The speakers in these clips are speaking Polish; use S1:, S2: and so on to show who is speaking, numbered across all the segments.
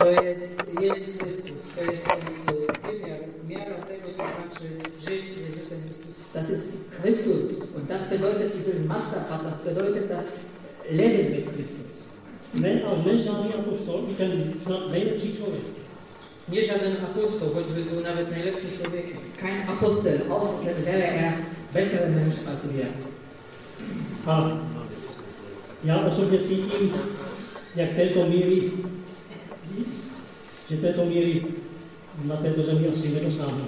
S1: To jest Jezus Chrystus. To jest wymiar, miara tego, co znaczy żyć z Jezusem Chrystusem.
S2: Das ist Christus. Und das bedeutet diesen Maßstab, was das bedeutet, das Leben mit Christus.
S3: Ne, ale ne žádný apoštol, i ten nejlepší člověk.
S1: Nie żaden apostoł, choćby był nawet najlepszym człowiekiem.
S2: Kein Apostel, auch wäre er besserer Mensch als wir.
S3: A já osobně cítím, jak této míry, že této míry na této zemi asi nedosáhnu.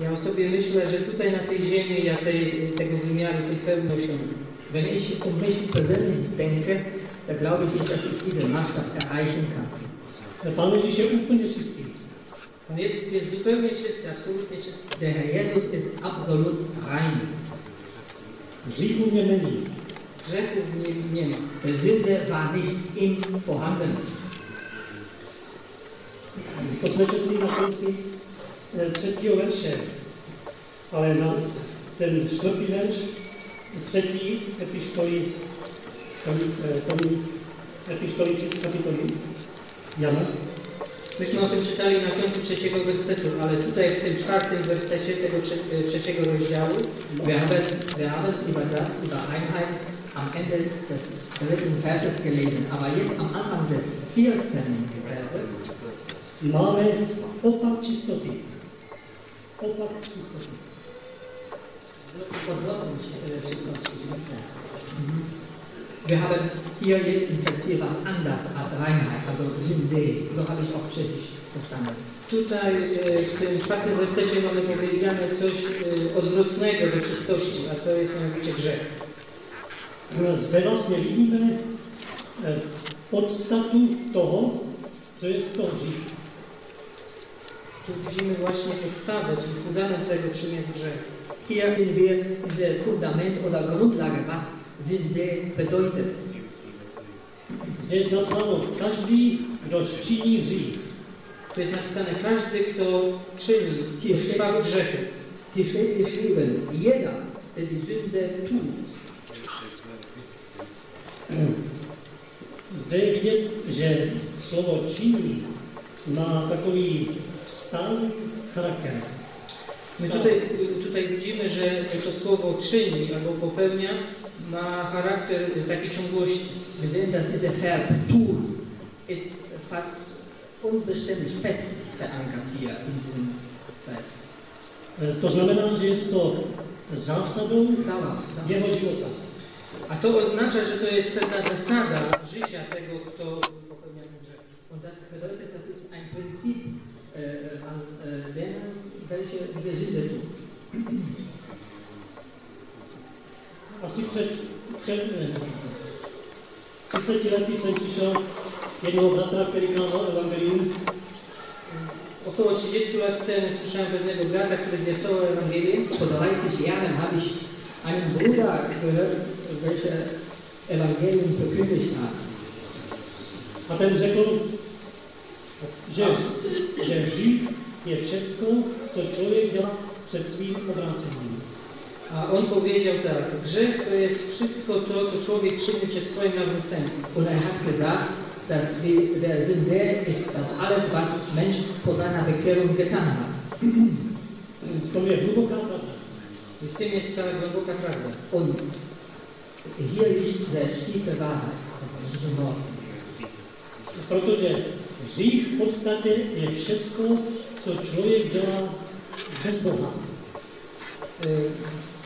S1: Ja o sobie myślę, że tutaj na tej ziemi ja tej, tego wymiaru, tej osiągnę.
S2: Wenn ich um mich persönlich denke, dann glaube ich nicht, dass ich diesen Maßstab erreichen kann.
S3: Ježíš je úplně čistý.
S1: Pan Jezus jest zupełnie czysty, absolutnie czysty.
S2: Der Herr Jesus ist absolut rein.
S3: Hříchu mě není.
S1: Grzechów nie, nie ma.
S2: Die Sünde war nicht in vorhanden.
S3: To jsme četli na konci eh, třetího verše. Ale na ten čtvrtý verš třetí epištoly, tomu, eh, epištoly či kapitoly Jana,
S1: Myśmy o tym czytali na końcu trzeciego wersetu, ale tutaj w tym czwartym wersecie tego trze- trzeciego rozdziału
S2: Wir haben, wir haben über das, über Einheit am Ende des dritten Verses gelesen. Aber jetzt am Anfang des vierten Verses
S3: máme opak čistoty. Opak
S2: äh, czystości. Mhm. Wir haben hier jetzt im Vers 4 was anders als Reinheit, also Sünde. So habe ich auch Tschechisch verstanden.
S1: Tutaj e, w tym czwartym wersecie mamy powiedziane coś e, odwrotnego do czystości, a to jest mianowicie grzech.
S3: Zde vlastně vidíme eh, podstatu toho, co jest to hřích.
S1: Tu widzimy właśnie podstawę, czyli fundament tego, czym jest grzech.
S2: Hier sehen wir diese Fundament oder Grundlage, was Sünde bedeutet.
S3: Jest napsáno, každý, kdo činí hřích,
S1: Tu jest napisane, każdy, kto czyni, trwa w grzechu.
S2: Hier steht geschrieben, jeder, der die Sünde tut,
S3: Zde je vidět, že slovo činí má takový stálý charakter.
S1: My tutaj, tutaj widzimy, że to słowo czyni albo popełnia ma charakter takiej ciągłości.
S2: wir sehen, dass dieser Verb tut, ist fast unbeständig fest verankert hier in diesem Vers.
S3: To znamená, že je to zásadou jeho života.
S1: A to oznacza, że to jest pewna zasada życia tego, kto popełnia ten grzech.
S2: Und das bedeutet, das ist ein Prinzip äh, an äh, denen, welche diese Sünde tut.
S3: Před, před eh, 30 lety jsem přišel jednoho bratra, který kázal evangelium
S1: Około 30 lat temu słyszałem pewnego brata, który zwiastował Ewangelię.
S2: Vor 30 Jahren habe ich einen Bruder gehört, welcher Evangelium verkündigt hat.
S3: a ten řekl, že, že hřích je všecko, co člověk dělá před svým obrácením.
S1: A on powiedział tak, grzech to jest wszystko to, co człowiek czyni przed swoim nawróceniem.
S2: Und er hat gesagt, dass der Sünde ist das alles, was Mensch vor seiner Bekehrung getan hat.
S3: V tom je hluboká pravda.
S1: I w tym jest ta głęboka prawda.
S2: Und hier liegt sehr tiefe Wahrheit in diesem Wort.
S3: Protože hřích v podstatě je všecko, co člověk dělá bez Boha.
S1: Y,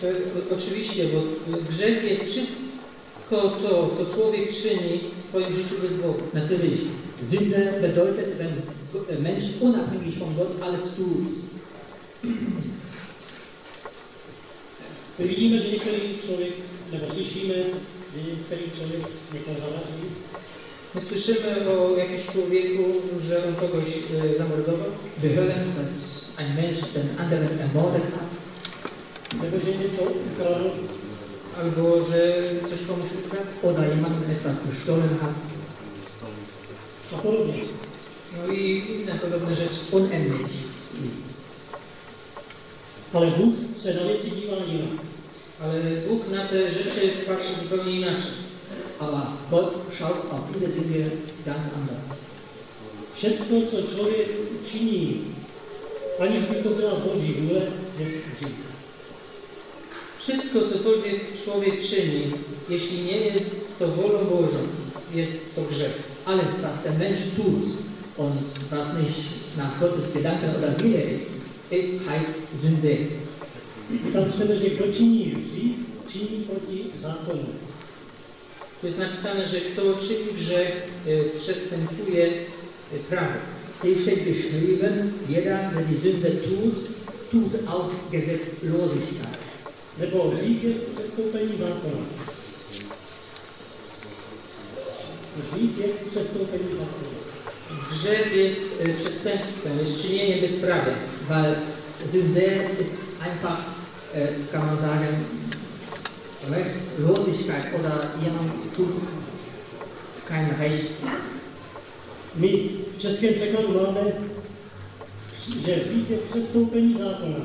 S1: To, o- oczywiście, bo grzech jest wszystko to, co człowiek czyni w swoim życiu bez Boga.
S2: Natürlich, Sünde bedeutet, wenn Mensch unabhängig von Gott alles tut.
S3: My vidíme, že některý člověk, nebo slyšíme, že některý člověk někoho zavraždí,
S1: My słyszymy o jakimś człowieku, że on kogoś y, zamordował,
S2: Wir hören, dass ein Mensch den anderen ermordet hat
S3: nebo že něco ukradl,
S1: albo że coś komuś ukradł.
S2: oder jemandem etwas gestohlen hat.
S3: a podobně.
S1: No i inne podobne rzeczy.
S2: Unendlich.
S3: Ale Bůh se na věci dívá jinak.
S1: Ale Bóg na te rzeczy patrzy zupełnie inaczej.
S2: Aber Gott schaut auf diese Dinge ganz anders.
S3: Wszystko, co człowiek czyni, aniż by to była Bożí vůle, jest grzech.
S1: Wszystko, cokolwiek człowiek czyni, jeśli nie jest to wolą Bożą, jest to grzech.
S2: Alles, was der Mensch tut und was nicht nach Gottes Gedanken oder Wille ist, ist heißt Sünde.
S3: Tam czytamy, że kto czyni grzech, czyni proti zákonu.
S1: Tu jest napisane, że kto czyni grzech, y, przestępuje y, prawo.
S2: Hier steht geschrieben, jeder, der die Sünde tut, tut auch Gesetzlosigkeit.
S3: Nebo hřích je přestoupení zákona. Hřích je přestoupení zákona.
S1: Grzech jest przestępstwem, jest czynienie bezprawia.
S2: Weil Sünde ist einfach, äh, kann man sagen, Rechtslosigkeit oder jemand tut kein Recht.
S3: My překladu máme, že hřích je přestoupení zákona.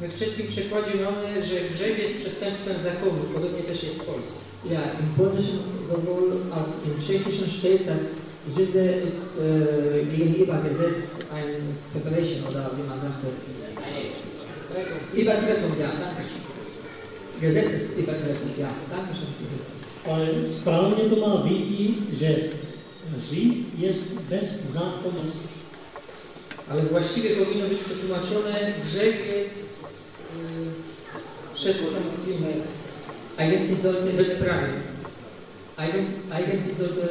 S1: My w czeskim przekładzie mamy, że grzech jest przestępstwem zakonu, podobnie też jest w Polsce.
S2: Ja, im Polnischen sowohl als im Tschechischen steht, dass Sünde ist äh, gegenüber Gesetz ein Verbrechen oder wie man sagte, Übertretung, ja, danke schön. Gesetzesübertretung, ja, danke schön.
S3: Ale správně to má být, že hřích je bez zákonnosti.
S1: Ale właściwie powinno być przetłumaczone, grzech jest y, przestępstwem
S2: Eigentlich sollte,
S1: bezprawie.
S2: eigen- eigentlich sollte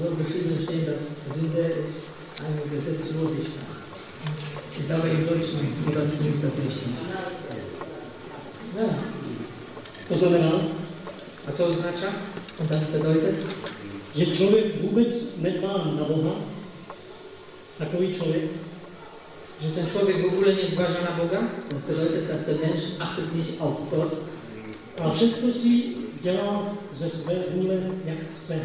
S2: so beschrieben stehen, dass Sünde ist eine Gesetzlosigkeit. Ich glaube, im Deutschen übersetzt ist das richtig. Ja.
S3: To znamená,
S1: A to oznacza,
S2: Und das bedeutet,
S3: že člověk vůbec nedbá na Boha, takový člověk,
S1: że ten człowiek w ogóle nie zważa na Boga,
S2: das bedeutet, dass der Mensch achtet nicht auf Gott,
S3: a všechno si dělá ze své vůle, jak chce.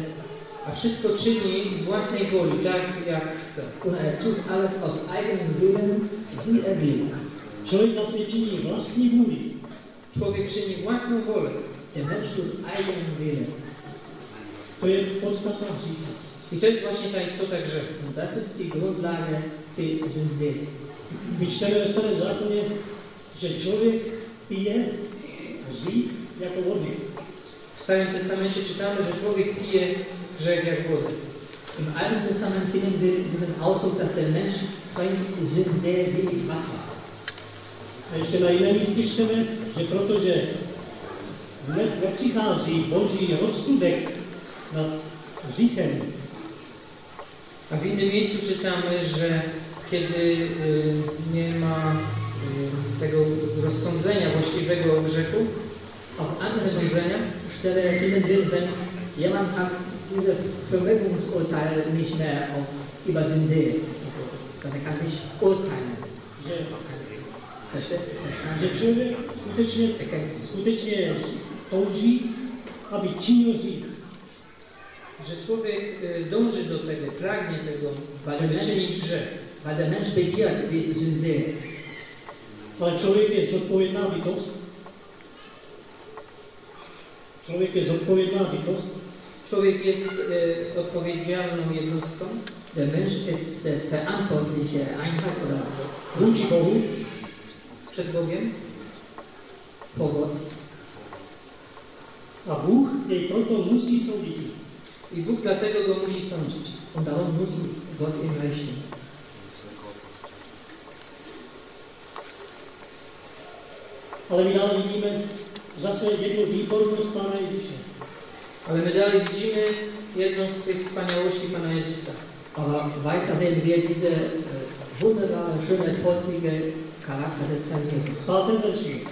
S1: a wszystko czyni z własnej woli, tak jak chce.
S2: und er tut alles aus eigenem Willen, wie er will.
S3: Vlastně činí vlastní vůli.
S1: Człowiek czyni własną wolę.
S2: Der Mensch tut eigenen Willen.
S3: To je podstata hřícha.
S1: I to jest właśnie ta istota grzechu.
S2: Und das ist die Grundlage der Sünde.
S3: My čteme ve starém zákoně, že člověk pije hřích jako vody.
S1: W Starym Testamencie czytamy, że człowiek pije grzech jak wodę.
S2: Im Alten Testament finden wir diesen Ausdruck, dass der Mensch trinkt Sünde wie Wasser.
S3: A ještě na jiném místě čteme, že protože ne, nepřichází boží rozsudek nad hříchem,
S1: A w innym miejscu czytamy, że kiedy y, nie ma y, tego rozsądzenia właściwego grzechu,
S2: Auf
S1: rozsądzenia,
S2: Stelle finden wir, wenn jemand hat dieses Vermögensurteil nicht mehr auf, über Sünde, also, dass er kann nicht urteilen.
S3: Že člověk skutečně, skutečně touží, aby činil hřích.
S1: że człowiek y, dąży do tego, pragnie tego, żeby czynić grzech.
S2: Weil der Mensch begehrt die Sünde.
S3: Ale člověk je zodpovědná bytost. Člověk je zodpovědná bytost
S1: Człowiek jest y, odpowiedzialną jednostką,
S2: Der Mensch ist der verantwortliche Einheit oder
S3: vůči Bohu
S1: przed Bogiem,
S2: Gott.
S3: a Bůh jej proto musí soudit.
S1: i Bóg dlatego go musi sądzić.
S2: Und darum muss Gott ihm richten.
S3: Ale my dále vidíme zase jednu výbornost Pána Ježíše.
S1: Ale my dalej widzimy jedną z tych wspaniałości Pana Jezusa.
S2: Aber weiter sehen wir diese äh, wunderbare, schöne, trotzige Charakter des Herrn Jesus.
S3: V pátém verši.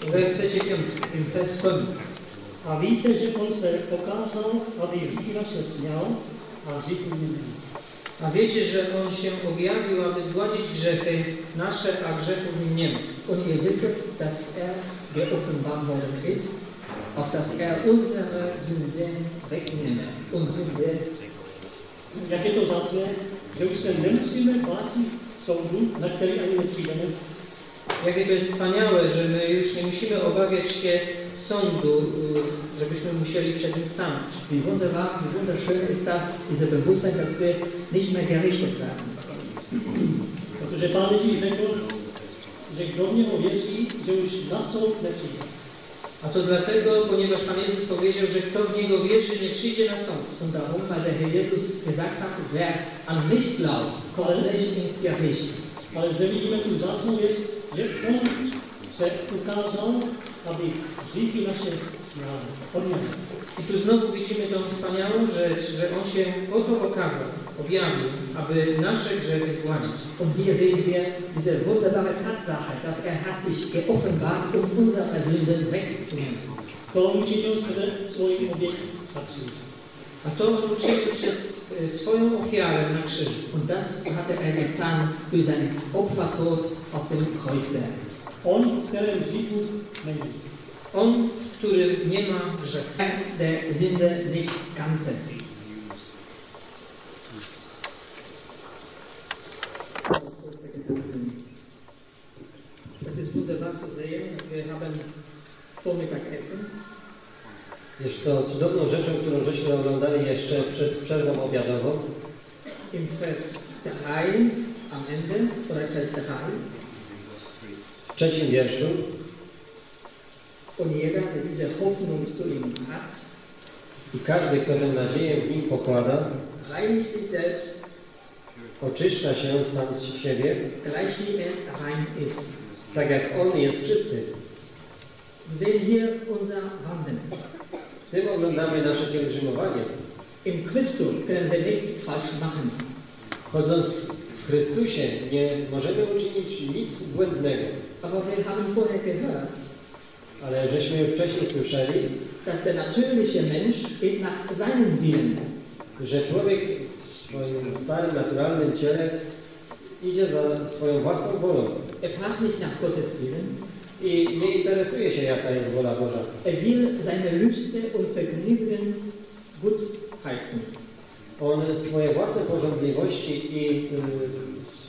S1: W wersecie 5.
S2: Im Vers 5.
S3: A víte, že on se pokázal, aby hříchy naše sněl a hříchy neměl.
S1: A wiecie, że On się objawił, aby zgładzić grzechy nasze, a grzechów nim nie ma.
S2: Und ihr wisset, dass er geoffenbart worden ist, auf dass er unsere Sünden wegnimmt. Und Sünde,
S3: Jak je to vzácné, že už se nemusíme bát soudu, na který ani nepřijdeme,
S1: Jakie to jest wspaniałe, że my już nie musimy obawiać się sądu, y, żebyśmy musieli przed nim stanąć.
S2: Wie wunderbar, wie wunderschön ist das, diese Bewusstsein, dass wir nicht mehr gerichtet werden.
S3: Pán Ježíš řekl, že kdo v něho věří, že už na soud nepřijde.
S1: A to dlatego, ponieważ Pan Jezus powiedział, że kto w Niego wierzy, nie przyjdzie na sąd.
S2: Und darum, weil der Herr Jesus gesagt hat, wer an mich glaubt, kommt nicht ins Gericht.
S3: Ale zde vidíme tu vzácnou že on se ukázal, aby hříchy naše znal. Od něho.
S1: I tu znowu widzimy tą wspaniałą rzecz, że On się po to okazał, objawił, aby nasze grzechy zgładzić.
S2: Und hier sehen wir diese wunderbare Tatsache, dass er hat sich geoffenbart, um unsere Sünden wegzunehmen.
S3: To skrze svoji oběť na kříži.
S1: A to On uczynił przez y, swoją ofiarę na krzyżu.
S2: Und das hatte er getan durch seinen Opfertod auf dem Kreuze.
S3: On, kterém hříchu není.
S1: On, w którym nie ma grzechu.
S2: Er, der Sünde nicht kannte. Es ist wunderbar zu sehen, dass wir haben Vormittagessen.
S4: Jest to cudowną rzeczą, którą żeśmy oglądali jeszcze przed przerwą obiadową.
S2: Im Vers 3 am Ende, oder Vers 3,
S4: W trzecim wierszu
S2: und jeder, der diese Hoffnung zu ihm hat,
S4: i każdy, kto tę nadzieję w nim pokłada,
S2: reinigt sich selbst,
S4: oczyszcza się sam z siebie,
S2: gleich wie er rein ist.
S4: tak jak on jest czysty.
S2: Wir sehen hier unser Wandern.
S4: W tym oglądamy nasze pielgrzymowanie.
S2: Im Christus können wir nichts falsch machen.
S4: Chodząc w Chrystusie nie możemy uczynić nic błędnego,
S2: Aber wir haben vorher gehört,
S4: ale żeśmy już wcześniej słyszeli,
S2: dass der natürliche Mensch geht nach seinem Willen.
S4: że człowiek w swoim starym, naturalnym ciele idzie za swoją własną wolą
S2: Er fragt nicht nach Gottes Willen.
S4: I nie interesuje się, jaka jest wola Boża.
S2: Er will seine Lüste und Vergnügen gut heißen.
S4: On swoje własne porządliwości i y,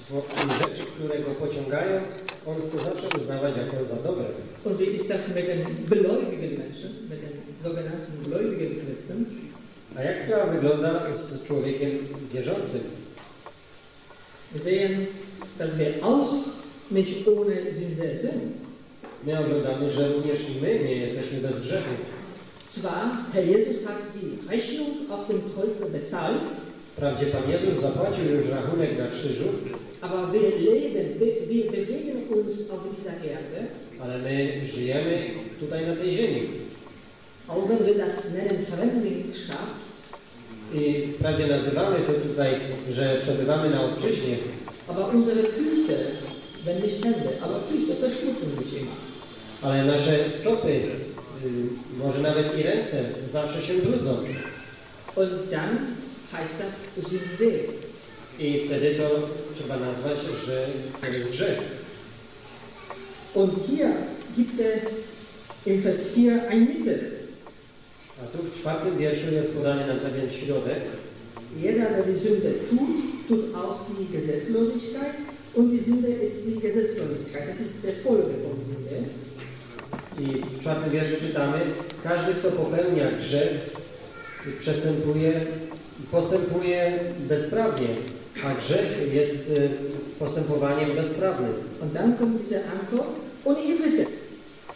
S4: i rzeczy, które go pociągają, on chce zawsze uznawać jako za dobre.
S2: Und wie ist das mit den gläubigen Menschen, mit den sogenannten gläubigen Christen?
S4: A jak sprawa wygląda z człowiekiem wierzącym?
S2: Wir sehen, dass wir auch nicht ohne Sünde sind.
S4: My oglądamy, że również i my nie jesteśmy bez grzechu.
S2: Zwar, Herr Jesus hat die Rechnung auf dem Kreuze bezahlt,
S4: Wprawdzie Pan Jezus zapłacił już rachunek na krzyżu,
S2: aber wir leben, wir, wir bewegen uns auf dieser Erde,
S4: ale my żyjemy tutaj na tej ziemi.
S2: auch wenn wir das nennen Fremdlingschaft,
S4: I wprawdzie nazywamy to tutaj, że przebywamy na obczyźnie,
S2: aber unsere Füße, wenn nicht Hände, aber Füße verschmutzen sich immer.
S4: ale nasze stopy, y, może nawet i ręce, zawsze się brudzą.
S2: Und dann heißt das Sünde.
S4: I wtedy to trzeba nazwać, że to jest grzech.
S2: Und hier gibt er im Vers 4 ein Mittel.
S4: A tu w czwartym wierszu jest podany nam pewien środek.
S2: Jeder, der die Sünde tut, tut auch die Gesetzlosigkeit. Und die Sünde ist die Gesetzlosigkeit. Das ist der Folge von Sünde.
S4: I w czwartym wierszu czytamy, każdy, kto popełnia grzech, przestępuje, postępuje bezprawnie, a grzech jest y, postępowaniem bezprawnym.
S2: Und dann kommt diese Antwort, und ihr wisst,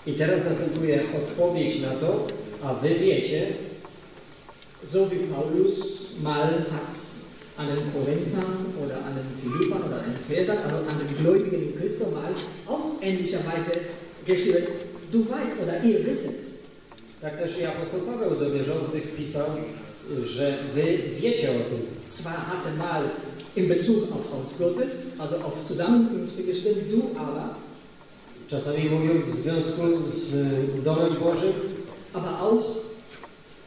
S4: I teraz następuje odpowiedź na to, a wy wiecie,
S2: so wie Paulus mal hat an den Korinthern oder an den Philippern oder an den Phäsern, also an den Gläubigen in Christus mal auch ähnlicherweise geschrieben, du weißt oder ihr wisst.
S4: tak też i apostoł Paweł do wierzących pisał, że wy wiecie o tym.
S2: Zwar hatte mal in Bezug auf Haus Gottes, also auf Zusammenkünfte geschrieben, du aber,
S4: Czasami mówił w związku z domem Bożym,
S2: aber auch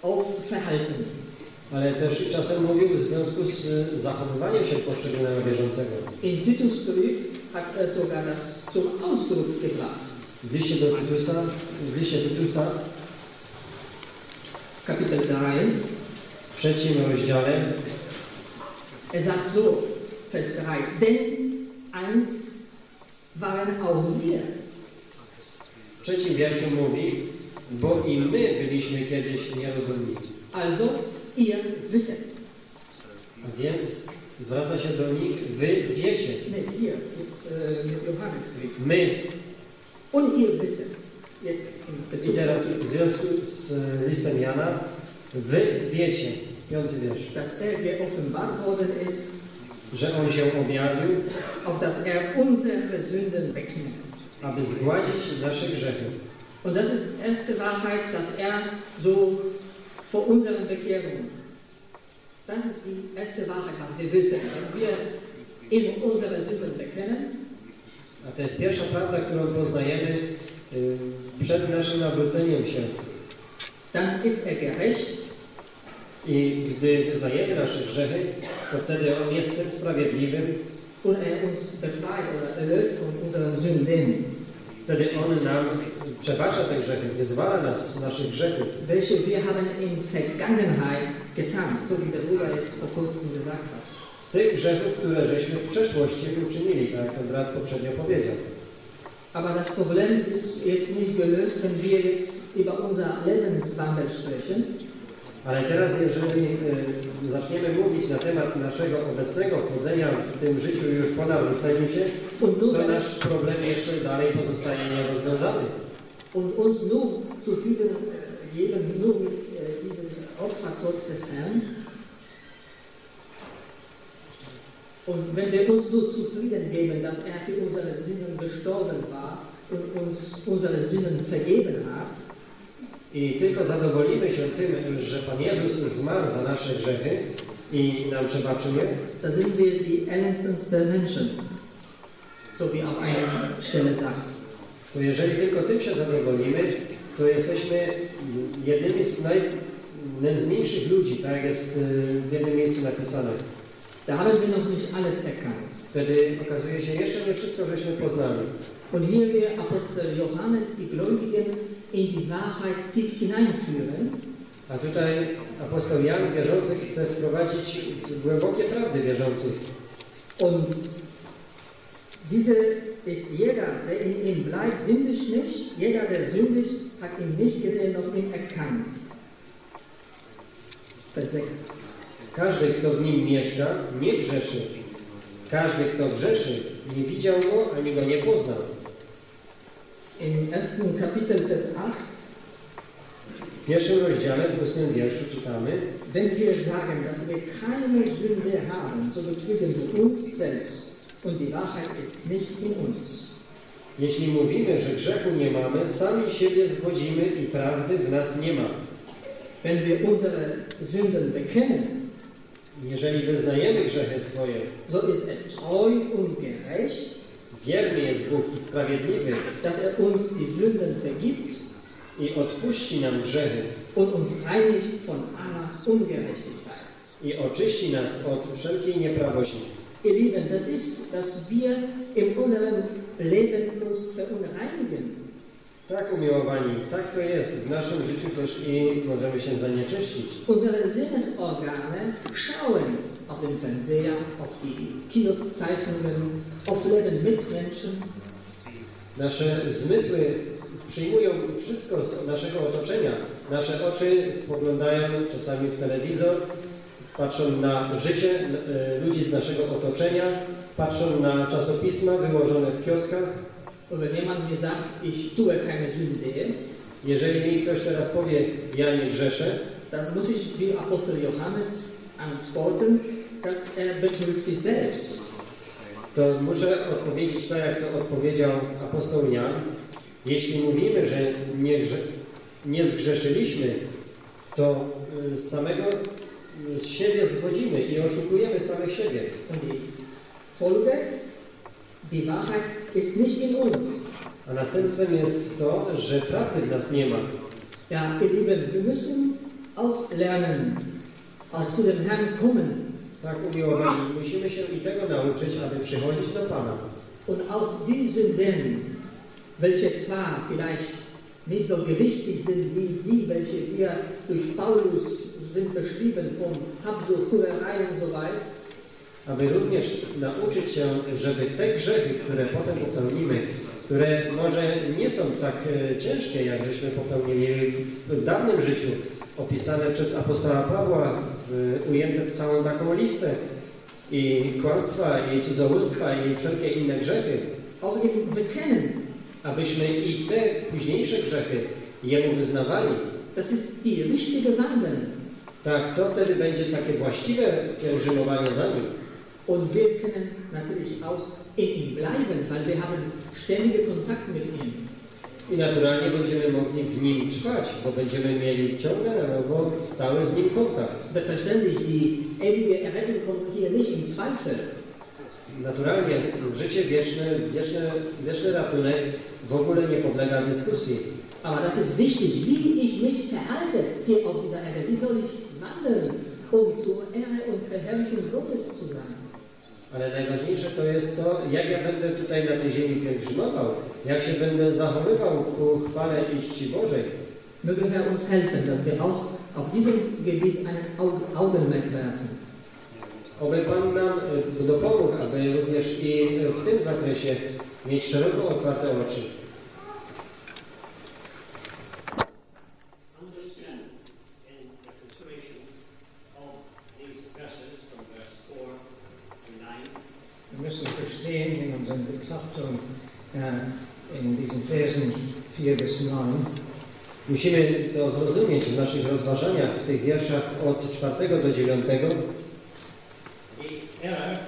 S2: auf Verhalten.
S4: Ale też czasem mówił w związku z y, zachowywaniem się poszczególnego wierzącego.
S2: In Titusbrief hat er sogar das zum Ausdruck gebracht.
S4: W liście do Tytusa, w liście Tytusa
S2: Kapitel 3,
S4: w trzecim rozdziale
S2: er sagt so, Vers 3, denn eins waren auch wir,
S4: w trzecim wierszu mówi bo i my byliśmy kiedyś nierozumni.
S2: Also, ihr wisset.
S4: A więc zwraca się do nich, wy wiecie,
S2: Ne, hier, jetzt äh, mit Johannes geht.
S4: my.
S2: Und ihr wisset. Jetzt
S4: I teraz w związku z e, listem Jana, wy wiecie, piąty wiersz,
S2: dass er geoffenbart worden ist,
S4: że on się objawił,
S2: auf dass er unsere Sünden wegnimmt.
S4: aby zgładzić nasze grzechy.
S2: Und das ist erste Wahrheit, dass er so vor unseren Bekehrungen. Das ist die erste Wahrheit, was wir wissen. Wenn wir in unsere Sünden bekennen,
S4: A to jest pierwsza prawda, którą poznajemy y, przed naszym nawróceniem się.
S2: dann ist er gerecht
S4: I gdy wyznajemy nasze grzechy, to wtedy On jest tym sprawiedliwym,
S2: und er uns befreit oder erlöst von unseren Sünden,
S4: wtedy On nam przebacza te grzechy, wyzwala nas z naszych grzechów,
S2: welche wir haben in Vergangenheit getan, so wie der Bruder es vor kurzem gesagt hat.
S4: z tych grzechów, które żeśmy w przeszłości uczynili, tak jak ten brat poprzednio powiedział.
S2: Aber das Problem ist jetzt nicht gelöst, wenn wir jetzt über unser Lebenswandel sprechen.
S4: Ale teraz, jeżeli y, zaczniemy mówić na temat naszego obecnego chodzenia w tym życiu już po nawróceniu się, to nasz problem jeszcze dalej pozostaje nierozwiązany.
S2: und uns geben, nur mit äh, diesem Opfertod des Herrn. Und wenn wir uns nur zufrieden geben, dass er für unsere Sünden gestorben war und uns unsere Sünden vergeben hat,
S4: I tylko zadowolimy się tym, że Pan Jezus zmarł za nasze grzechy i nam przebaczył je,
S2: da sind wir die elendstensten Menschen, so wie auf einer Stelle sagt.
S4: to jeżeli tylko tym się zadowolimy, to jesteśmy jednymi z najnędzniejszych ludzi, tak jak jest y, w jednym miejscu napisane.
S2: Da haben wir noch nicht alles erkannt.
S4: Wtedy okazuje się, jeszcze nie wszystko żeśmy poznali.
S2: Und hier will Apostel Johannes die Gläubigen in die Wahrheit tief hineinführen.
S4: A tutaj apostoł Jan wierzących chce wprowadzić głębokie prawdy wierzących.
S2: Und diese ist jeder, der in ihm bleibt, sündigt nicht. Jeder, der sündigt, hat ihn nicht gesehen noch ihn erkannt. Vers 6.
S4: Każdy, kto w nim mieszka, nie grzeszy. Każdy, kto grzeszy, nie widział go ani go nie poznał.
S2: Im ersten Kapitel, Vers 8.
S4: W pierwszym rozdziale, w ósmym wierszu czytamy
S2: Wenn wir sagen, dass wir keine Sünde haben, so betrügen wir uns selbst und die Wahrheit ist nicht in uns.
S4: Jeśli mówimy, że grzechu nie mamy, sami siebie zwodzimy i prawdy w nas nie ma.
S2: Wenn wir unsere Sünden bekennen,
S4: Jeżeli wyznajemy grzechy swoje,
S2: so ist er treu und gerecht,
S4: wierny jest Bóg i sprawiedliwy
S2: dass er uns die Sünden vergibt
S4: i odpuści nam grzechy
S2: und uns reinigt von aller Ungerechtigkeit.
S4: i oczyści nas od wszelkiej nieprawości.
S2: Ihr Lieben, das ist, dass wir in unserem Leben uns verunreinigen.
S4: Tak, umiłowani, tak to jest. W naszym życiu też i możemy się zanieczyścić.
S2: Unsere Sinnesorgane schauen auf den Fernseher, auf die auf Leben mit Menschen.
S4: Nasze zmysły przyjmują wszystko z naszego otoczenia. Nasze oczy spoglądają czasami w telewizor, patrzą na życie e, ludzi z naszego otoczenia, patrzą na czasopisma wyłożone w kioskach. Jeżeli mi ktoś teraz powie, ja nie grzeszę,
S2: dann muss ich wie Apostel Johannes antworten, dass er betrügt sich selbst.
S4: to muszę odpowiedzieć tak, jak to odpowiedział apostoł Jan. Jeśli mówimy, że nie, nie zgrzeszyliśmy, to y, z samego y, z siebie zwodzimy i oszukujemy samych siebie.
S2: Folge, die Wahrheit ist nicht in uns.
S4: A następstwem jest to, że prawdy w nas nie ma.
S2: Ja, ihr Lieben, wir müssen auch lernen, auch zu dem Herrn kommen
S4: Tak, umiłowani, musimy się i tego nauczyć, aby przychodzić do Pana.
S2: und auch die Sünden, welche zwar vielleicht nicht so gewichtig sind wie die, welche wir durch Paulus sind beschrieben, von Habsucht, Hurerei und so weiter,
S4: aby również nauczyć się, żeby te grzechy, które potem popełnimy, które może nie są tak e, ciężkie, jak żeśmy popełnili w dawnym życiu, opisane przez apostoła Pawła, w, ujęte w całą taką listę, i kłamstwa, i cudzołóstwa, i wszelkie inne grzechy, abyśmy i te późniejsze grzechy Jemu wyznawali,
S2: Das ist die richtige Wandel.
S4: tak, to wtedy będzie takie właściwe pielgrzymowanie za Nim.
S2: Und wir können natürlich auch in ihm bleiben, weil wir haben ständige Kontakt mit ihm.
S4: I naturalnie będziemy mogli w Nim trwać, bo będziemy mieli ciągle nowo stały z Nim kontakt.
S2: Selbstverständlich, die ewige Errettung kommt hier nicht in Zweifel.
S4: Naturalnie życie wieczne, wieczne, wieczny ratunek w ogóle nie podlega dyskusji.
S2: Aber das ist wichtig, wie ich mich verhalte hier auf dieser Erde. Wie soll ich wandeln, um zur Ehre und Verherrlichung Gottes zu sein?
S4: Ale najważniejsze to jest to, jak ja będę tutaj na tej ziemi pielgrzymował, jak się będę zachowywał ku chwale i czci Bożej.
S2: Möge er uns helfen, dass wir auch auf diesem Gebiet Au- Augenmerk werfen.
S4: Oby Pan nam e, dopomógł, aby również i w tym zakresie mieć szeroko otwarte oczy.
S5: understand in the consideration of these verses from verse 4 to 9
S6: Wir müssen verstehen in unserer Betrachtung äh, in diesen Versen 4 bis 9,
S4: Musimy to zrozumieć w naszych rozważaniach w tych wierszach od 4 do 9,
S5: the error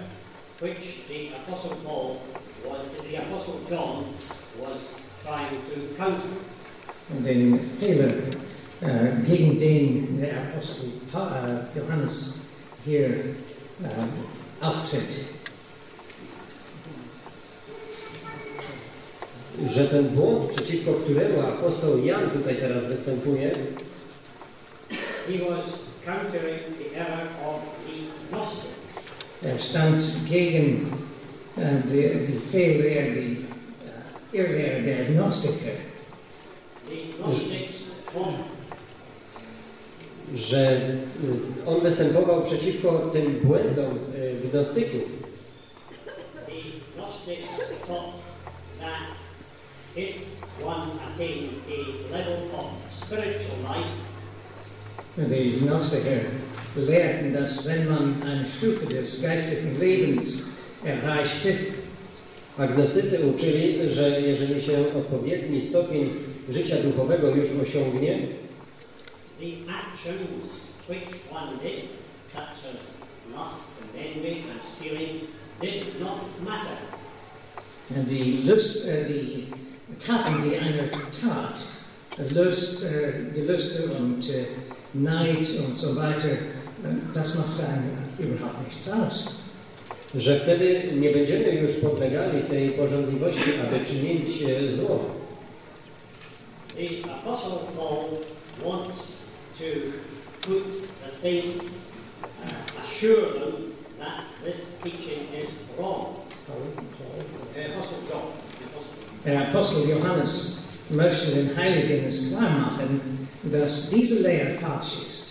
S5: which the Apostle Paul was, the Apostle John was trying to counter.
S6: den Fehler, äh, gegen den der Apostel äh, Johannes hier äh, auftritt.
S4: Że ten błąd, przeciwko któremu apostoł Jan tutaj teraz występuje.
S6: Er stand gegen äh, die, die Fehler, die äh, Irrlehre der Gnostiker.
S4: Że y, on występował przeciwko tym błędom y, gnostyków.
S5: If one attained a level of spiritual life,
S6: Die Gnostiker lehrten, dass wenn man eine Stufe des geistlichen Lebens erreichte,
S4: Agnostycy uczyli, że jeżeli się odpowiedni stopień życia duchowego już osiągnie,
S5: the actions which one did, such as lust and envy and stealing, did not matter.
S6: die Lust, die Taten, die einer tat, Lust, äh, Gelüste und äh, Neid und so weiter, das macht einem überhaupt nichts aus.
S4: że wtedy nie będziemy już podlegali tej porządliwości, aby czynić zło.
S5: The Apostle Paul wants to put the saints, uh, assure them that this teaching is wrong. The Apostle John, the Apostle Eh,
S6: der Apostel Johannes möchte den Heiligen es klar machen, dass diese Lehre falsch ist.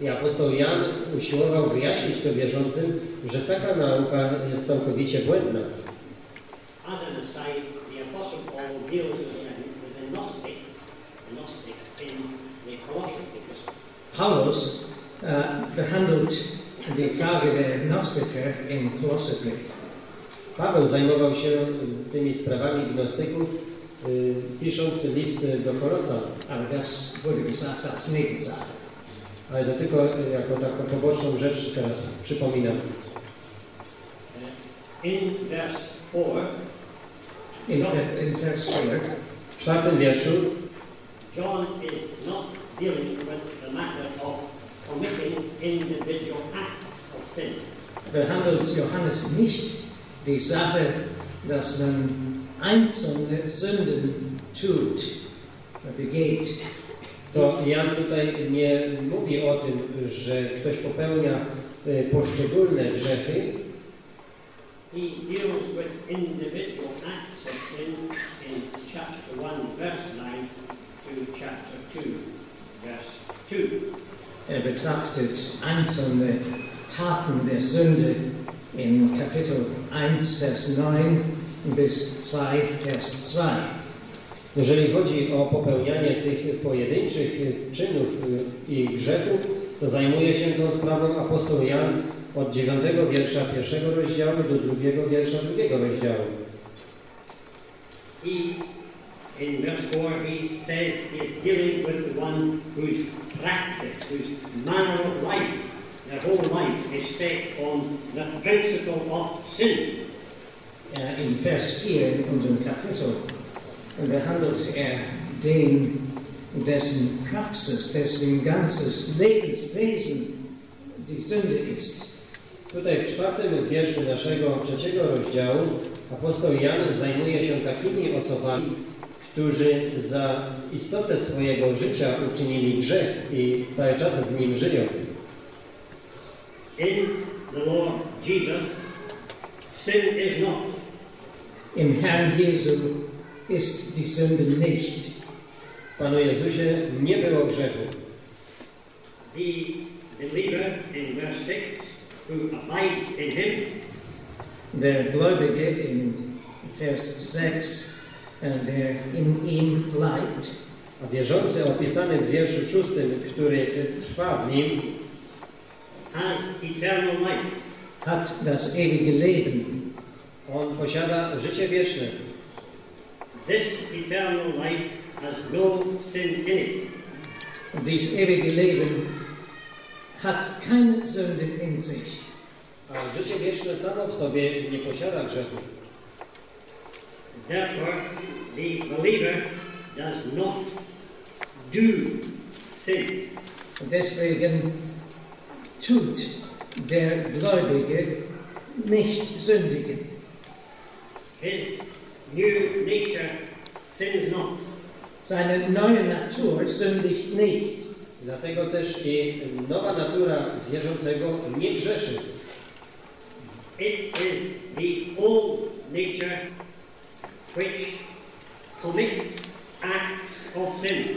S4: I apostoł Jan usiłował wyjaśnić to wierzącym, że taka nauka jest całkowicie błędna.
S5: As an aside, the Apostle Paul deals with the, Gnostics, the Gnostics in the Colossian epistle.
S6: Paulus äh, behandelt die Frage der Gnostiker im Kolosserbrief.
S4: Paweł zajmował się tymi sprawami gnostyków, y, pisząc list do Kolosa,
S6: Aber das wurde gesagt als Nebensache.
S4: ale to tylko y, jako taką poboczną rzecz teraz przypominam.
S5: Uh, in verse 4,
S6: In, in Vers 4
S4: W czwartym wierszu
S5: John is not dealing with the matter of committing individual acts of sin.
S6: behandelt Johannes nicht die Sache, dass man einzelne Sünden tut, begeht.
S4: to Jan tutaj nie mówi o tym, że ktoś popełnia y, poszczególne grzechy,
S5: He deals with individual acts of sin in chapter 1, verse 9 to chapter 2, verse 2.
S6: Er betrachtet einzelne Taten der Sünde in Kapitel 1, Vers 9 bis 2, Vers 2.
S4: Jeżeli chodzi o popełnianie tych pojedynczych czynów i grzechów, to zajmuje się tą sprawą apostoł Jan od 9 wiersza pierwszego rozdziału do drugiego wiersza drugiego rozdziału.
S3: He, in verse 4, he says he is dealing with the one whose practice, whose manner of life, their whole life is set on the principle of sin.
S6: Äh, in Vers 4 in unserem Kapitel behandelt er den, dessen Praxis, dessen ganzes Lebenswesen die Sünde ist.
S4: Tutaj w czwartym wierszu naszego trzeciego rozdziału apostoł Jan zajmuje się takimi osobami, którzy za istotę swojego życia uczynili grzech i cały czas w nim żyją.
S3: In the Lord Jesus, sin is not.
S6: Im Herrn Jesu ist die Sünde nicht.
S4: Panu Jezusie nie było grzechu.
S3: The believer in verse 6 who abides in him
S6: Der Gläubige in Vers 6, äh, der in ihm bleibt,
S4: A wierzący opisany w wierszu szóstym, który trwa w nim,
S3: has eternal life.
S6: Hat das ewige Leben.
S4: on posiada życie wieczne.
S3: This eternal life has no sin in it.
S6: Dies ewige Leben hat keine Sünde in sich.
S4: A życie wieczne samo w sobie nie posiada grzechu.
S3: Therefore, the believer does not do sin.
S6: Deswegen tut der Gläubige nicht sündigen.
S3: His new nature sins not.
S6: Seine neue Natur sündigt nicht.
S4: Dlatego też i nowa natura wierzącego nie grzeszy.
S3: It is the old nature which commits acts of sin.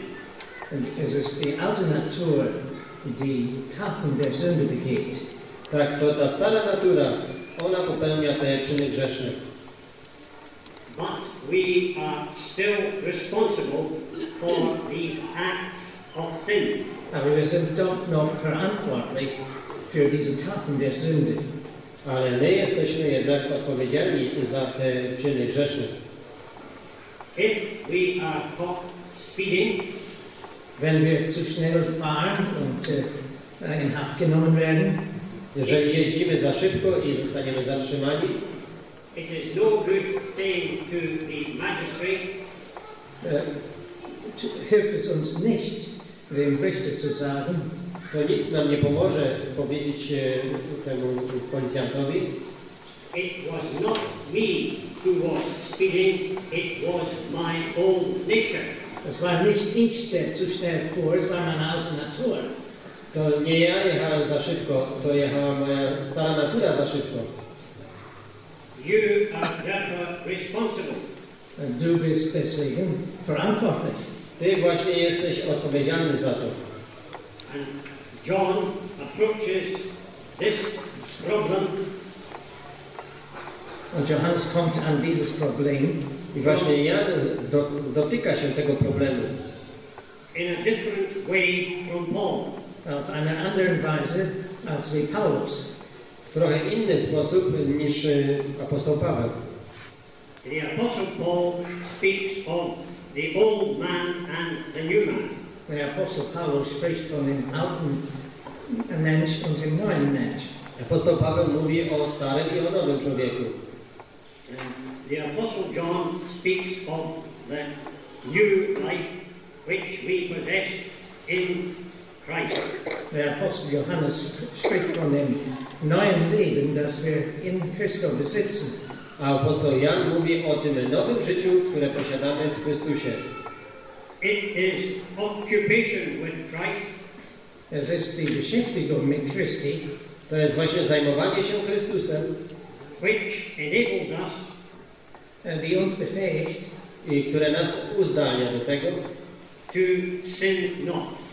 S6: Es ist die alte Natur, die Taten der Sünde begeht.
S4: Tak, to ta stara natura, ona popełnia te czyny grzeszne.
S3: But we are still responsible for these acts of sin.
S6: Aber wir sind doch noch verantwortlich für diese Taten der Sünde.
S4: Ale my jesteśmy jednak odpowiedzialni za te czyny grzeszne.
S3: If we are caught speeding,
S6: Wenn wir zu schnell fahren und äh, in Haft genommen werden,
S4: Jeżeli jeździmy za szybko i zostaniemy zatrzymani,
S3: it is no good saying to the magistrate,
S6: äh, hilft es uns nicht, dem Richter zu sagen,
S4: to nic nam nie pomoże powiedzieć e, temu policjantowi,
S3: it was not me who was speeding, it was my old nature.
S6: Es war nicht ich, der zu schnell fuhr, es war meine alte Natur.
S4: to nie ja jechałem za szybko, to jechała moja stara natura za szybko.
S3: You are therefore responsible.
S6: Und Du bist deswegen verantwortlich.
S4: Ty właśnie jesteś odpowiedzialny za to.
S3: And John approaches this problem
S6: Und Johannes kommt an dieses Problem
S4: I właśnie Jan do, dotyka się tego problemu.
S3: in a different way from Paul.
S6: auf eine andere Weise als wie Paulus.
S4: W trochę inny sposób niż e, apostoł Paweł.
S3: The Apostle Paul speaks of the old man and the new man.
S6: Der Apostel Paulus spricht von dem alten Mensch und dem neuen Mensch.
S4: Apostoł Paweł mówi o starym i o nowym człowieku.
S3: And the Apostle John speaks of the new life which we possess in Christ.
S6: Der Apostel Johannes spricht von dem neuen Leben, das wir in Christo besitzen.
S4: A apostoł Jan mówi o tym nowym życiu, które posiadamy w Chrystusie.
S3: It is occupation with Christ,
S6: Es ist die Beschäftigung mit Christi,
S4: To jest właśnie zajmowanie się Chrystusem
S3: which enables us
S6: die uns befähigt,
S4: i które nas uzdalnia do tego,
S3: to sin not.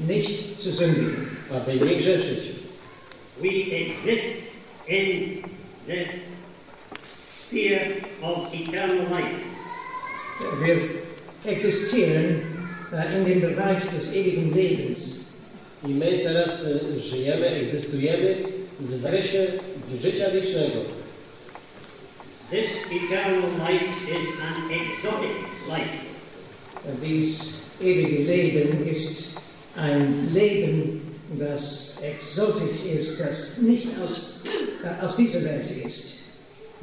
S6: nicht zu sündigen.
S4: aby nie grzeszyć.
S3: We exist in the sphere of eternal life.
S6: Wir existieren in dem Bereich des ewigen Lebens.
S4: I my teraz e, żyjemy, egzystujemy w zakresie życia wiecznego.
S3: This eternal life is an exotic life.
S6: Dies ewige Leben ist ein Leben, das exotisch ist, das nicht aus, äh, aus dieser Welt ist.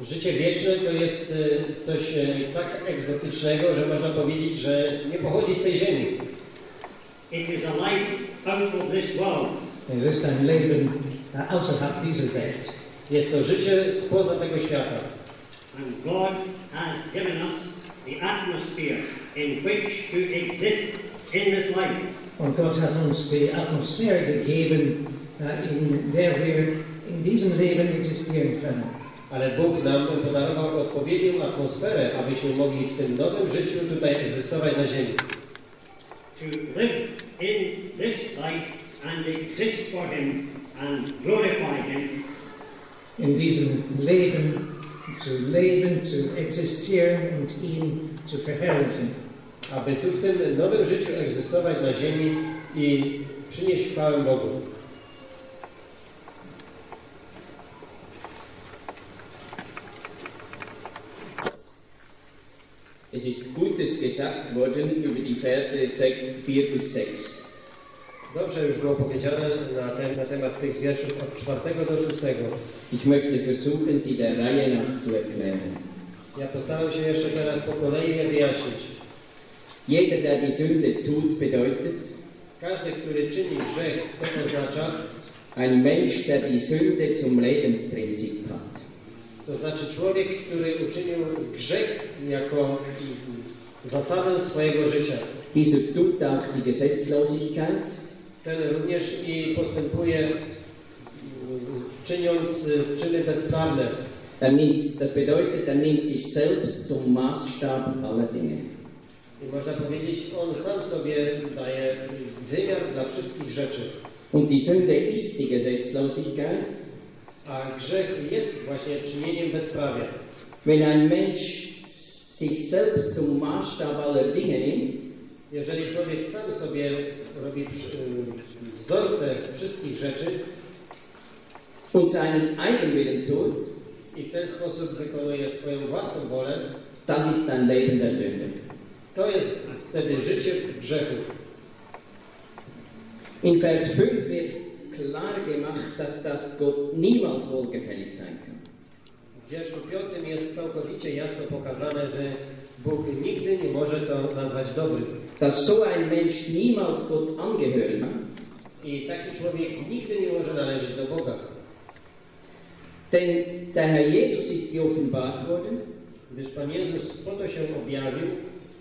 S4: Życie wieczne to jest e, coś e, tak egzotycznego, że można powiedzieć, że nie pochodzi z tej ziemi.
S3: It is a life out of this world.
S6: Es ist ein Leben außerhalb dieser Welt.
S4: Jest to życie spoza tego świata.
S3: And God has given us the atmosphere in which to exist in this life.
S6: Und Gott hat uns die Atmosphäre gegeben, äh, uh, in der wir in diesem Leben existieren können.
S4: Ale Bóg nam podarował odpowiednią atmosferę, abyśmy mogli w tym nowym życiu tutaj egzystować na ziemi.
S3: To live in this life and exist for Him and glorify Him
S6: In diesem Leben zu leben, zu existieren und ihn zu verherrlichen.
S4: Aby tu w tym nowym życiu egzystować na ziemi i przynieść chwałę Bogu.
S7: Es ist Gutes gesagt worden über die Verse 4 bis 6.
S4: Dobrze już było powiedziane na, ten, na temat tych wierszów od czwartego do szóstego.
S7: Ich möchte versuchen, sie der Reihe nach zu erklären.
S4: Ja postaram się jeszcze teraz po kolei je wyjaśnić.
S7: Jeder, der die Sünde tut, bedeutet
S4: Każdy, który czyni grzech, to oznacza,
S7: ein Mensch, der die Sünde zum Lebensprinzip hat.
S4: to znaczy człowiek, który uczynił grzech jako zasadę swojego życia.
S7: Dieser tut auch die Gesetzlosigkeit,
S4: Ten również i postępuje czyniąc czyny bezprawne.
S7: er nimmt, das bedeutet, er nimmt sich selbst zum Maßstab aller Dinge.
S4: I można powiedzieć, on sam sobie daje wymiar dla wszystkich rzeczy.
S7: Und die Sünde ist die Gesetzlosigkeit.
S4: A grzech jest właśnie czynieniem bezprawia.
S7: Wenn ein Mensch sich selbst zum Maßstab aller Dinge nimmt,
S4: Jeżeli człowiek sam sobie robi y, wzorce wszystkich rzeczy
S7: und seinen Eigenwillen tut,
S4: i w ten sposób wykonuje swoją własną wolę,
S7: das ist ein Leben der Sünde.
S4: to jest wtedy życie w grzechu.
S7: In Vers 5 wird klar gemacht, dass das Gott niemals wohlgefällig sein kann.
S4: W wierszu piątym jest całkowicie jasno pokazane, że Bóg nigdy nie może to nazwać dobrym.
S7: Dass so ein Mensch niemals Gott angehören mag.
S4: I taki człowiek nigdy nie może należeć do Boga.
S7: Denn der Herr Jesus ist geoffenbart worden,
S4: Gdyż Pan Jezus po to się objawił,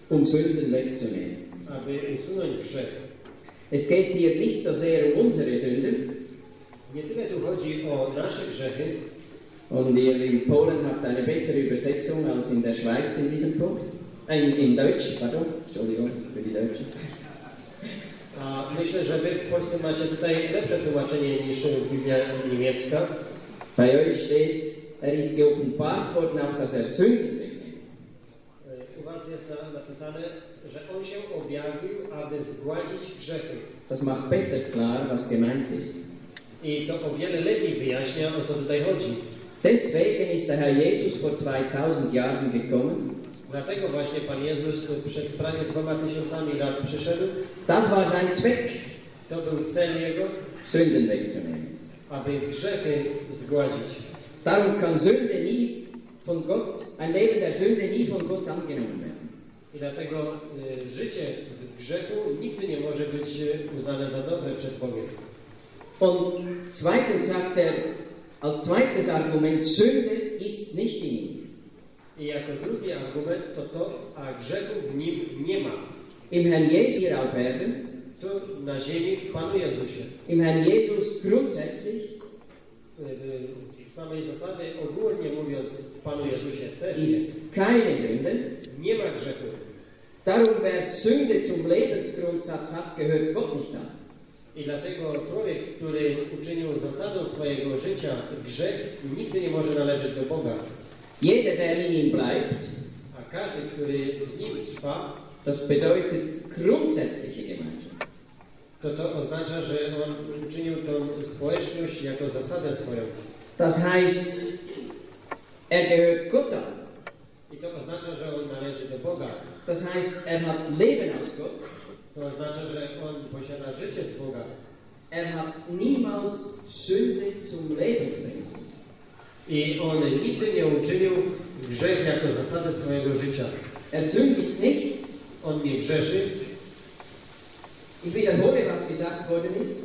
S7: um Sünden wegzunehmen.
S4: aby usunąć grzech.
S7: Es geht hier nicht so sehr um unsere Sünden.
S4: Nie tyle tu chodzi o nasze grzechy,
S7: Und ihr in Polen habt eine bessere Übersetzung als in der Schweiz in diesem Punkt. Äh, in Deutsch, pardon. Entschuldigung für die Deutschen.
S4: a myślę, że Wy w Polsce macie tutaj lepsze tłumaczenie niż Biblia niemiecka.
S7: Bei euch steht, er ist geoffenbart worden, auf dass er Sünden
S4: U Was jest na- napisane, że On się objawił, aby zgładzić grzechy.
S7: Das macht besser klar, was gemeint ist.
S4: I to o wiele lepiej wyjaśnia, o co tutaj chodzi.
S7: Deswegen ist der Herr Jesus vor 2000 Jahren gekommen.
S4: Dlatego właśnie Pan Jezus przed prawie dwoma tysiącami lat przyszedł.
S7: Das war sein Zweck,
S4: To był cel Jego,
S7: Sünden wegzunehmen.
S4: aby grzechy zgładzić.
S7: Darum kann Sünde nie von Gott, ein Leben der Sünde nie von Gott angenommen werden.
S4: I dlatego y, życie w grzechu nigdy nie może być y, uznane za dobre przed Bogiem.
S7: Und zweitens sagt er, als zweites Argument, Sünde ist nicht in ihm.
S4: I jako drugi argument to to, a grzechu w nim nie ma.
S7: Im Herrn Jesus hier auf Erden,
S4: Tu na ziemi w Panu Jezusie.
S7: im Herrn Jesus grundsätzlich
S4: Y, y, Z samej zasady ogólnie mówiąc w Panu Jezusie też nie.
S7: ist keine Sünde.
S4: nie ma grzechu.
S7: Darum, wer Sünde zum Lebensgrundsatz hat, gehört Gott nicht an.
S4: I dlatego człowiek, który uczynił zasadą swojego życia grzech, nigdy nie może należeć do Boga.
S7: Jeder, der in ihm bleibt,
S4: A każdy, który w nim trwa,
S7: das bedeutet grundsätzliche Gemeinschaft.
S4: to to oznacza, że on uczynił tą społeczność jako zasadę swoją.
S7: Das heißt, er gehört Gott an.
S4: I to oznacza, że on należy do Boga.
S7: Das heißt, er hat Leben aus Gott.
S4: To oznacza, że on posiada życie z Boga.
S7: Er hat niemals Sünde zum Lebensprinzip.
S4: I on nigdy nie uczynił grzech jako zasadę swojego życia.
S7: Er sündigt nicht.
S4: On nie grzeszy.
S7: Ich wiederhole, was gesagt worden ist.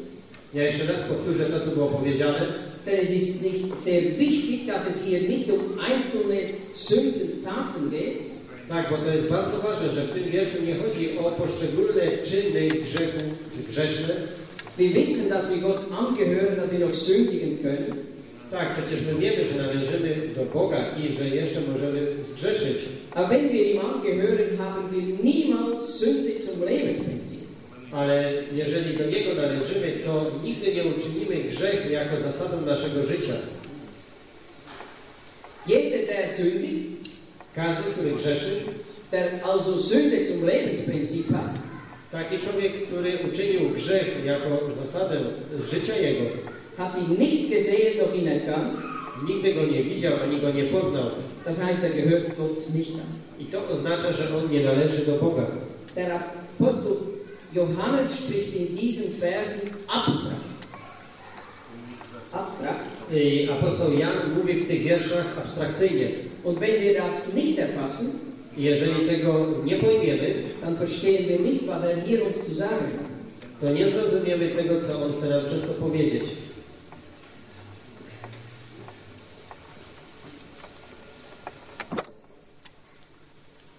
S4: Ja jeszcze raz powtórzę to, co było powiedziane.
S7: Denn es ist nicht sehr wichtig, dass es hier nicht um einzelne Sündentaten geht,
S4: Tak, bo to jest bardzo ważne, że w tym wierszu nie chodzi o poszczególne czyny grzechu czy grzeszne.
S7: Wir wissen, dass wir Gott angehören, dass wir noch sündigen können.
S4: Tak, przecież my wiemy, że należymy do Boga i że jeszcze możemy zgrzeszyć.
S7: Aber wenn wir ihm angehören, haben wir niemals Sünde zum Lebensprinzip.
S4: Ale jeżeli do Niego należymy, to nigdy nie uczynimy grzech jako zasadą naszego życia.
S7: Jeder, der sündigt,
S4: Każdy, który grzeszy,
S7: der also Sünde zum Lebensprinzip hat,
S4: taki człowiek, który uczynił grzech jako zasadę życia jego,
S7: hat ihn nicht gesehen noch ihn erkannt.
S4: nigdy go nie widział ani go nie poznał.
S7: Das heißt, er gehört Gott nicht an.
S4: I to oznacza, że on nie należy do Boga.
S7: Der Apostel Johannes spricht in diesen Versen abstrakt. Abstrakt.
S4: I apostoł Jan mówi w tych wierszach abstrakcyjnie.
S7: Und wenn wir das nicht erfassen,
S4: I jeżeli tego nie pojmiemy,
S7: dann verstehen wir nicht, was er hier uns zu sagen hat.
S4: to nie zrozumiemy tego, co on chce nam przez to powiedzieć.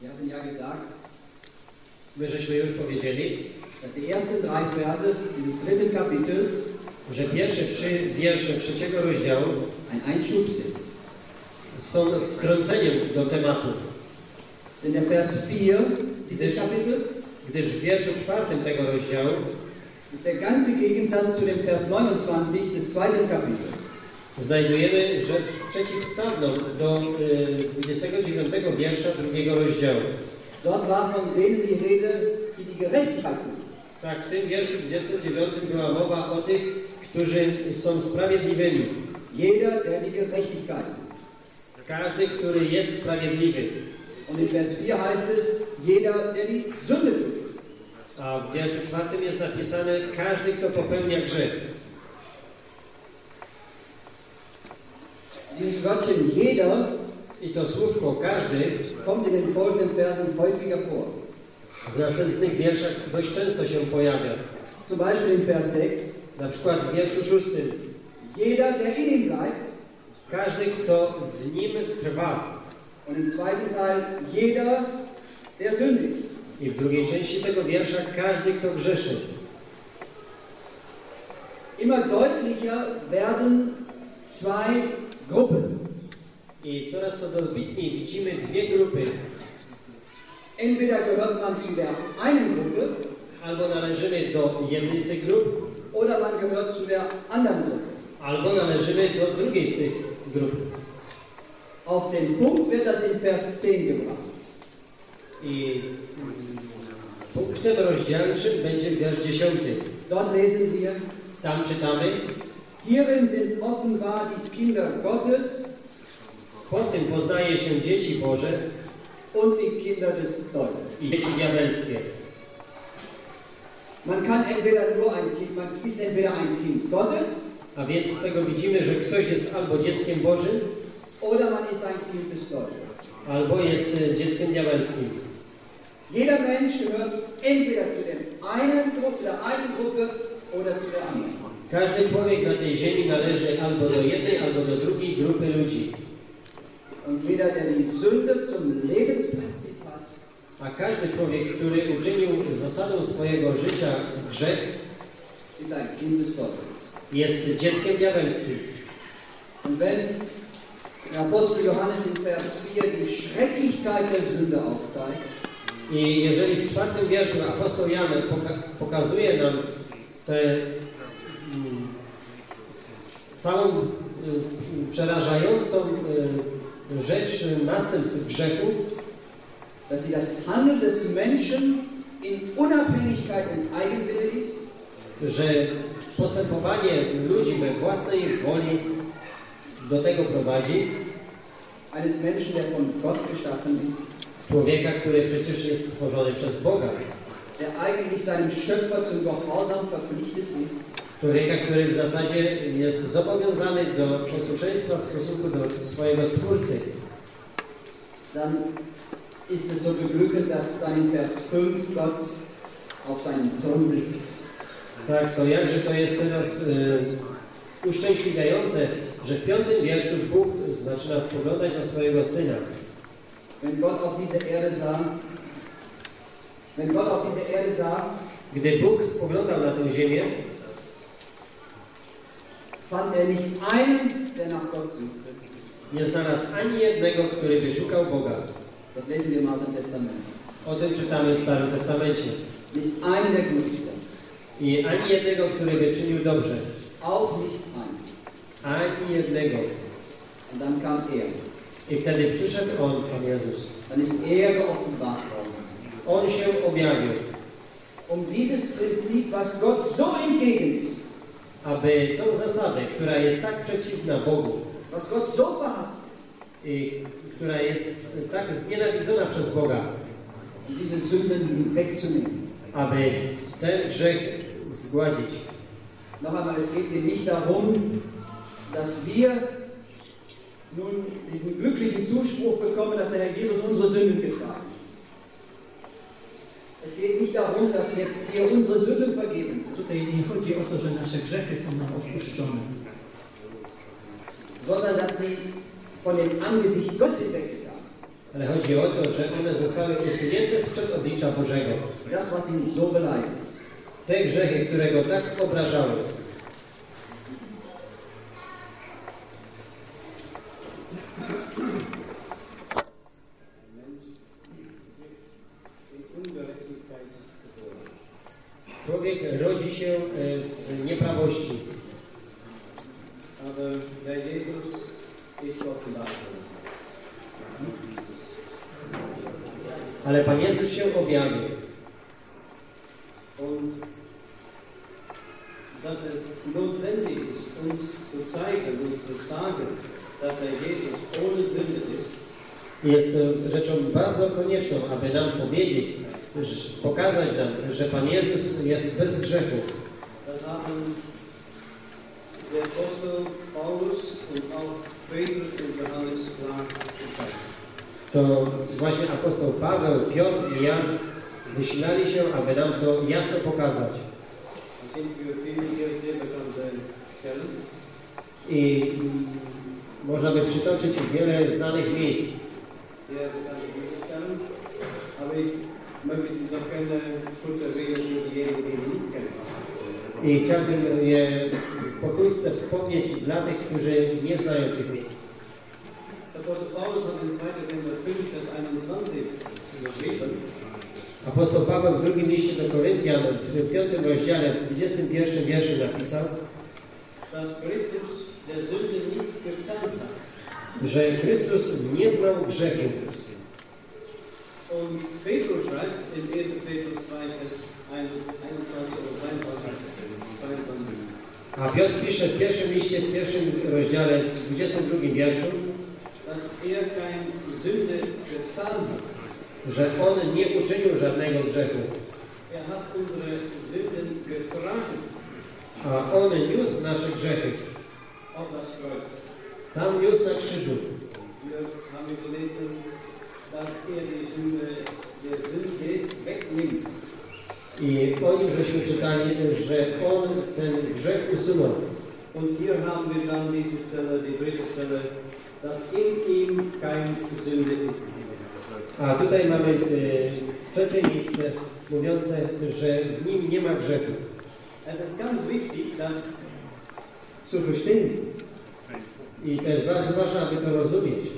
S8: Wir hatten ja gesagt,
S4: My żeśmy już powiedzieli, że pierwsze trzy wiersze trzeciego rozdziału są wtrąceniem do tematu.
S8: Denn der Vers 4 dieses Kapitels
S4: Gdyż w wierszu czwartym tego rozdziału
S8: ist der ganze Gegensatz zu dem Vers 29 des zweiten Kapitels.
S4: znajdujemy rzecz przeciwstawną do y, 29 wiersza drugiego rozdziału.
S8: Dort war von denen die Rede, die die Gerechtigkeit tun.
S4: Tak, w tym wierszu 29 była mowa o tych, którzy są sprawiedliwymi.
S8: Jeder, der die Gerechtigkeit.
S4: Każdy, który jest sprawiedliwy.
S8: Und in Vers 4 heißt es, jeder, der die Sünde tut.
S4: A w wierszu czwartym jest napisane każdy, kto popełnia grzech.
S8: Dieses Wörtchen jeder
S4: I to słówko każdy
S8: kommt in den folgenden Versen häufiger vor.
S4: w następnych wierszach dość często się pojawia.
S8: Zum Beispiel in Vers 6,
S4: Na przykład w wierszu szóstym.
S8: jeder, der in ihm bleibt.
S4: Każdy, kto w nim trwa.
S8: Und im zweiten Teil, jeder, der sündigt.
S4: I w drugiej części tego wiersza każdy, kto grzeszy.
S8: Immer deutlicher werden zwei Gruppen.
S4: I coraz to dobitniej widzimy dwie grupy.
S8: Entweder gehört man zu der einen Gruppe
S4: Albo należymy do jednej z tych grup,
S8: oder man gehört zu der anderen Gruppe.
S4: albo należymy do drugiej z tych grup.
S8: Auf den Punkt wird das in Vers 10 gebracht.
S4: I punktem rozdzielczym będzie wiersz dziesiąty.
S8: Dort lesen wir,
S4: Tam czytamy,
S8: hierin sind offenbar die Kinder Gottes
S4: po tym poznaje się dzieci Boże
S8: und die Kinder des Teufels.
S4: i dzieci diabelskie.
S8: Man kann entweder nur ein Kind, man ist entweder ein Kind Gottes
S4: A więc z tego widzimy, że ktoś jest albo dzieckiem Bożym,
S8: oder man ist ein Kind des Teufels.
S4: albo jest e, dzieckiem diabelskim.
S8: Jeder Mensch gehört entweder zu der einen Gruppe, der einen Gruppe oder zu der anderen.
S4: Każdy człowiek na tej ziemi należy albo do jednej, albo do drugiej grupy ludzi.
S8: Und jeder, der die Sünde zum Lebensprinzip hat,
S4: A każdy człowiek, który uczynił zasadą swojego życia grzech,
S8: ist ein Kind des
S4: jest dzieckiem diabelskim.
S8: Und wenn der Apostel Johannes in Vers 4 die Schrecklichkeit der Sünde aufzeigt,
S4: I jeżeli w czwartym wierszu apostoł Jan poka- pokazuje nam tę mm, całą y, przerażającą y, rzecz następstw grzechu,
S8: dass sie das Handeln des Menschen in Unabhängigkeit und Eigenwille ist,
S4: że postępowanie ludzi we własnej woli do tego prowadzi,
S8: eines Menschen, der von Gott geschaffen ist,
S4: człowieka, który przecież jest stworzony przez Boga,
S8: der eigentlich seinem Schöpfer zum Gehorsam verpflichtet ist,
S4: człowieka, który w zasadzie jest zobowiązany do posłuszeństwa w stosunku do swojego Stwórcy,
S8: dann ist es so beglückend, dass dann Vers 5 Gott auf seinen Sohn blickt.
S4: Tak, to jakże to jest teraz y, uszczęśliwiające, że w piątym wierszu Bóg zaczyna spoglądać na swojego Syna.
S8: Wenn Gott auf diese Erde sah, wenn Gott auf diese Erde sah,
S4: Gdy Bóg spoglądał na tę ziemię,
S8: fand er nicht einen, der nach Gott suchte.
S4: nie znalazł ani jednego, który by szukał Boga.
S8: Das lesen wir im Alten Testament.
S4: O tym czytamy w Starym Testamencie.
S8: Nicht einen, der gut ist.
S4: I ani jednego, który by czynił dobrze.
S8: Auch nicht einen.
S4: Ani jednego.
S8: Und dann kam er.
S4: I wtedy przyszedł On, Pan Jezus.
S8: Dann ist er geoffenbart worden.
S4: On się objawił,
S8: Um dieses Prinzip, was Gott so entgegen ist,
S4: aby tą zasadę, która jest tak przeciwna Bogu
S8: was Gott so verhasst
S4: i która jest tak znienawidzona przez Boga,
S8: um diese Sünden wegzunehmen.
S4: aby ten grzech zgładzić.
S8: Noch einmal, es geht hier nicht darum, dass wir nun diesen glücklichen Zuspruch bekommen, dass der Herr Jesus unsere Sünden getragen hat. Es geht nicht darum, dass jetzt hier unsere Sünden vergeben sind,
S2: Tutaj nie chodzi o to, że nasze grzechy są nam odpuszczone,
S8: sondern dass sie von dem Angesicht Gottes weggegangen.
S4: Ale chodzi o to, że one zostały usunięte sprzed oblicza Bożego.
S8: Das, was ihn so beleidigt.
S4: Te grzechy, które go tak obrażały. Człowiek rodzi się e, w nieprawości,
S9: Aber der Jesus ist offenbar worden.
S4: ale Pan Jezus się objawił.
S9: Und dass es notwendig ist, uns zu zeigen und zu sagen, dass der Jesus ohne Sünde ist,
S4: Jest to rzeczą bardzo konieczną, aby nam powiedzieć, pokazać nam, że Pan Jezus jest bez grzechu. To właśnie apostoł Paweł, Piotr i Jan wysilali się, aby nam to jasno pokazać. I można by przytoczyć wiele znanych miejsc. I chciałbym je pokrótce wspomnieć dla tych, którzy nie znają tych miejsc.
S9: Der Apostel Paulus hat in 2. Korinther 5, Vers 21 geschrieben,
S4: Apostoł Paweł w drugim liście do Koryntian, w piątym rozdziale, w 21 wierszu napisał, że Chrystus nie znał grzechu.
S9: Petrus schreibt in 1. Petrus 2, Vers 21 oder 22, 22
S4: A Piotr pisze w pierwszym liście, w pierwszym rozdziale, w 22 wierszu,
S9: er
S4: że on nie uczynił żadnego grzechu, a on niósł nasze grzechy. Tam niósł na krzyżu.
S9: Wir haben gelesen,
S4: I o nim żeśmy czytali, że on ten grzech usunął.
S9: Und hier haben wir dann diese Stelle, die dritte Stelle, dass in ihm kein Sünde ist.
S4: A tutaj mamy e, trzecie miejsce mówiące, że w nim nie ma grzechu.
S9: Es ist ganz wichtig, das zu verstehen.
S4: I to jest bardzo ważne, aby to rozumieć.